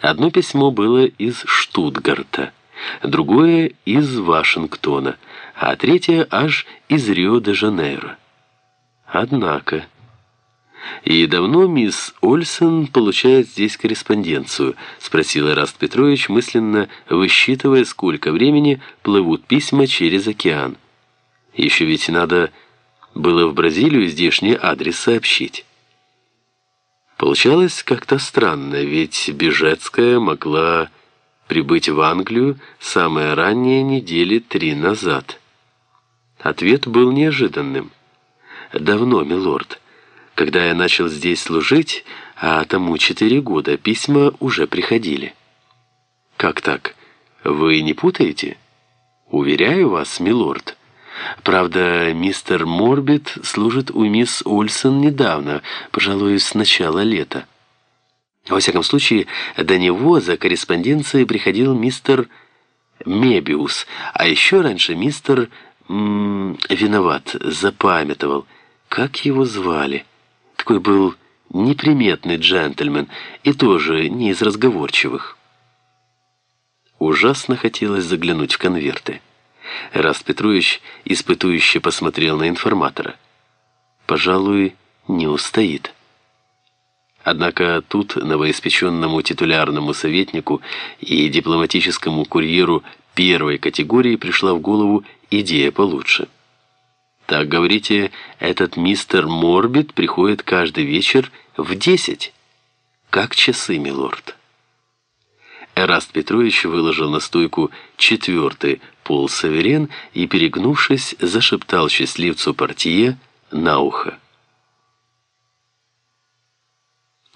Одно письмо было из Штутгарта, другое из Вашингтона, а третье аж из Рио-де-Жанейро. Однако... «И давно мисс Ольсен получает здесь корреспонденцию?» — спросил Раст Петрович, мысленно высчитывая, сколько времени плывут письма через океан. «Еще ведь надо было в Бразилию здешний адрес сообщить». Получалось как-то странно, ведь Бежецкая могла прибыть в Англию самые ранние недели три назад. Ответ был неожиданным. «Давно, милорд». Когда я начал здесь служить, а тому четыре года, письма уже приходили. Как так? Вы не путаете? Уверяю вас, милорд. Правда, мистер Морбит служит у мисс Ольсон недавно, пожалуй, с начала лета. Во всяком случае, до него за корреспонденцией приходил мистер Мебиус, а еще раньше мистер... М -м, виноват, запамятовал. Как его звали? такой был неприметный джентльмен и тоже не из разговорчивых. Ужасно хотелось заглянуть в конверты. Раст Петрович испытующе посмотрел на информатора. Пожалуй, не устоит. Однако тут новоиспеченному титулярному советнику и дипломатическому курьеру первой категории пришла в голову идея получше – так, говорите, этот мистер Морбит приходит каждый вечер в десять? Как часы, милорд? Эраст Петрович выложил на стойку четвертый полсаверен и, перегнувшись, зашептал счастливцу партия на ухо.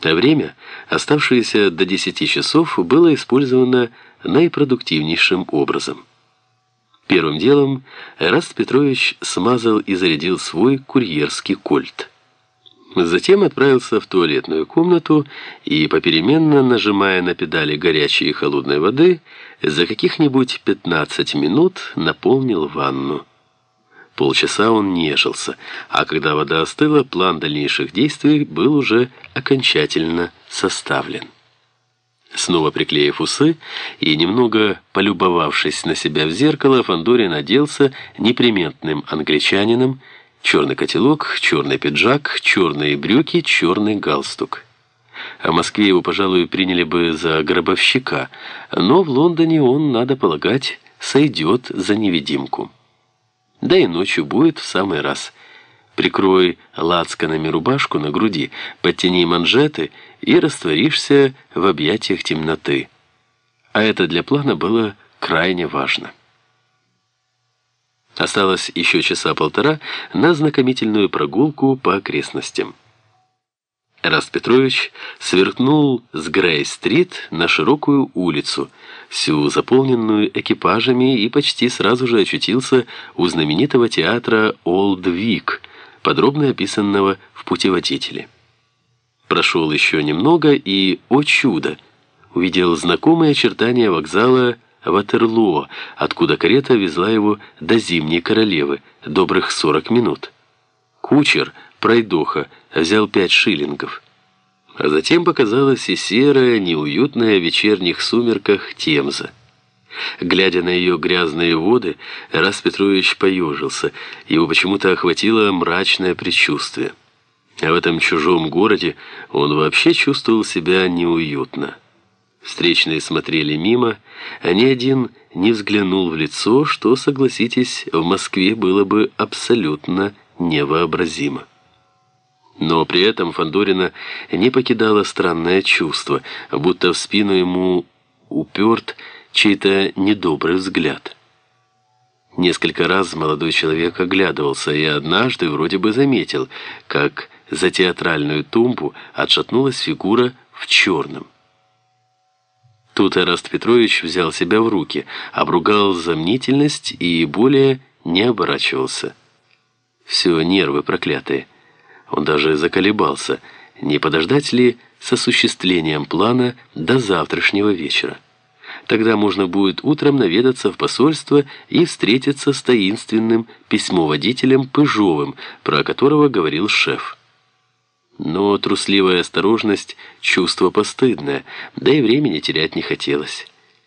А время, оставшееся до десяти часов, было использовано наипродуктивнейшим образом – Первым делом Эраст Петрович смазал и зарядил свой курьерский кольт. Затем отправился в туалетную комнату и, попеременно нажимая на педали горячей и холодной воды, за каких-нибудь 15 минут наполнил ванну. Полчаса он нежился, а когда вода остыла, план дальнейших действий был уже окончательно составлен. Снова приклеив усы и немного полюбовавшись на себя в зеркало, Фандорин оделся неприметным англичанином, черный котелок, черный пиджак, черные брюки, черный галстук. В Москве его, пожалуй, приняли бы за гробовщика, но в Лондоне он, надо полагать, сойдет за невидимку. Да и ночью будет в самый раз – Прикрой лацканами рубашку на груди, подтяни манжеты и растворишься в объятиях темноты. А это для плана было крайне важно. Осталось еще часа полтора на знакомительную прогулку по окрестностям. Раст Петрович сверкнул с Грей-стрит на широкую улицу, всю заполненную экипажами, и почти сразу же очутился у знаменитого театра «Олд Вик», подробно описанного в путеводителе. Прошел еще немного и, о чудо, увидел знакомые очертания вокзала Ватерлоо, откуда карета везла его до Зимней Королевы, добрых 40 минут. Кучер, пройдоха, взял пять шиллингов. А затем показалась и серая, неуютная в вечерних сумерках Темза. Глядя на ее грязные воды, Рас Петрович поежился. Его почему-то охватило мрачное предчувствие. А в этом чужом городе он вообще чувствовал себя неуютно. Встречные смотрели мимо, а ни один не взглянул в лицо, что, согласитесь, в Москве было бы абсолютно невообразимо. Но при этом Фандорина не покидало странное чувство, будто в спину ему уперт чей-то недобрый взгляд. Несколько раз молодой человек оглядывался и однажды вроде бы заметил, как за театральную тумбу отшатнулась фигура в черном. Тут Эраст Петрович взял себя в руки, обругал замнительность и более не оборачивался. Все нервы проклятые. Он даже заколебался, не подождать ли с осуществлением плана до завтрашнего вечера. Тогда можно будет утром наведаться в посольство и встретиться с таинственным письмоводителем Пыжовым, про которого говорил шеф. Но трусливая осторожность – чувство постыдное, да и времени терять не хотелось.